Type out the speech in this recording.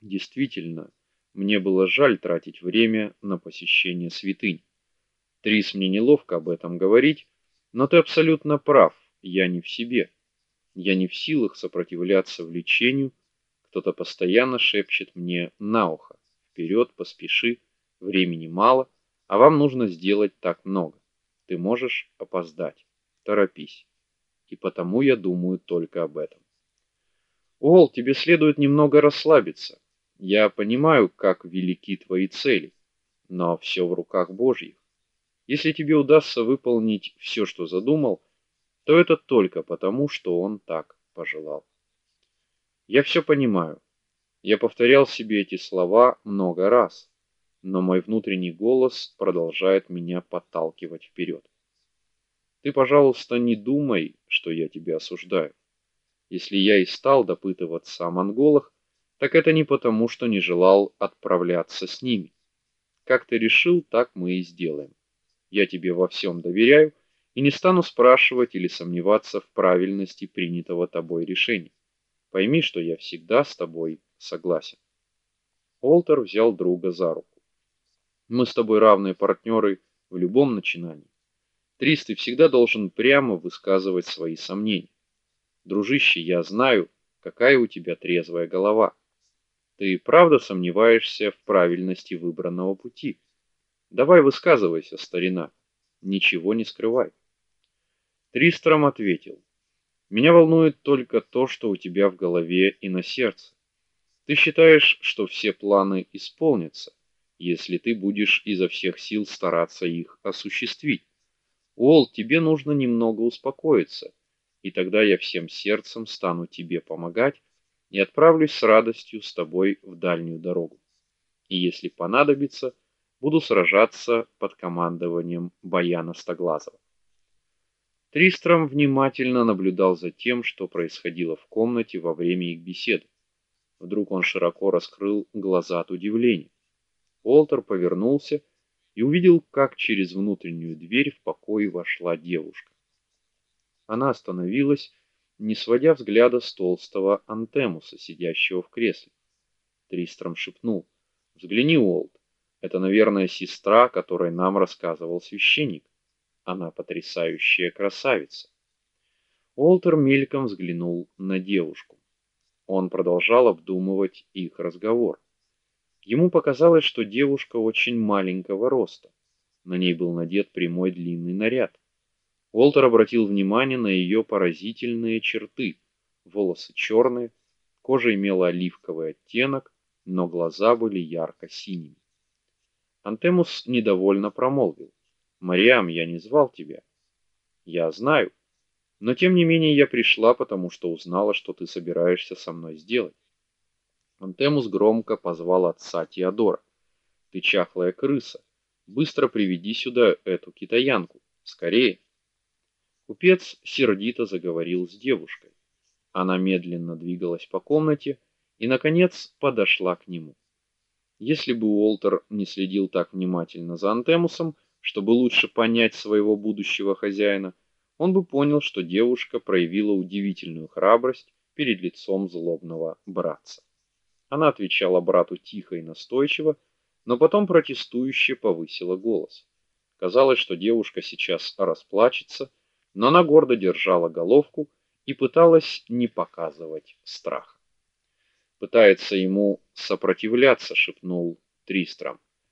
Действительно, мне было жаль тратить время на посещение святынь. Трис, мне неловко об этом говорить, но ты абсолютно прав. Я не в себе. Я не в силах сопротивляться влечению. Кто-то постоянно шепчет мне на ухо: "Вперед, поспеши, времени мало, а вам нужно сделать так много. Ты можешь опоздать. Торопись". И потому я думаю только об этом. Ол, тебе следует немного расслабиться. Я понимаю, как велики твои цели, но все в руках Божьих. Если тебе удастся выполнить все, что задумал, то это только потому, что он так пожелал. Я все понимаю. Я повторял себе эти слова много раз, но мой внутренний голос продолжает меня подталкивать вперед. Ты, пожалуйста, не думай, что я тебя осуждаю. Если я и стал допытываться о монголах, так это не потому, что не желал отправляться с ними. Как ты решил, так мы и сделаем. Я тебе во всем доверяю и не стану спрашивать или сомневаться в правильности принятого тобой решения. Пойми, что я всегда с тобой согласен. Олтер взял друга за руку. Мы с тобой равные партнеры в любом начинании. Трис, ты всегда должен прямо высказывать свои сомнения. Дружище, я знаю, какая у тебя трезвая голова. Ты правда сомневаешься в правильности выбранного пути? Давай высказывайся, старина. Ничего не скрывай. Тристром ответил: Меня волнует только то, что у тебя в голове и на сердце. Ты считаешь, что все планы исполнятся, если ты будешь изо всех сил стараться их осуществить. Уолл, тебе нужно немного успокоиться, и тогда я всем сердцем стану тебе помогать и отправлюсь с радостью с тобой в дальнюю дорогу. И если понадобится, буду сражаться под командованием Баяна Стоглазова. Тристром внимательно наблюдал за тем, что происходило в комнате во время их беседы. Вдруг он широко раскрыл глаза от удивления. Олтер повернулся и увидел, как через внутреннюю дверь в покой вошла девушка. Она остановилась не сводя взгляда с толстого Антемуса, сидящего в кресле. Тристром шепнул: "Взгляни, Олд. Это, наверное, сестра, которой нам рассказывал священник. Она потрясающая красавица". Олтер мельком взглянул на девушку. Он продолжал обдумывать их разговор. Ему показалось, что девушка очень маленького роста. На ней был надет прямой длинный наряд. Уолтер обратил внимание на ее поразительные черты. Волосы черные, кожа имела оливковый оттенок, но глаза были ярко-синими. Антемус недовольно промолвил: "Мариам, я не звал тебя. Я знаю, но тем не менее я пришла, потому что узнала, что ты собираешься со мной сделать". Антемус громко позвал отца Теодора. "Ты чахлая крыса, быстро приведи сюда эту китаянку, скорее!" Купец сердито заговорил с девушкой. Она медленно двигалась по комнате и наконец подошла к нему. Если бы Уолтер не следил так внимательно за Антемусом, чтобы лучше понять своего будущего хозяина, он бы понял, что девушка проявила удивительную храбрость перед лицом злобного братца. Она отвечала брату тихо и настойчиво, но потом протестующе повысила голос. Казалось, что девушка сейчас расплачется но она гордо держала головку и пыталась не показывать страх. Пытается ему сопротивляться, шепнул Тристром.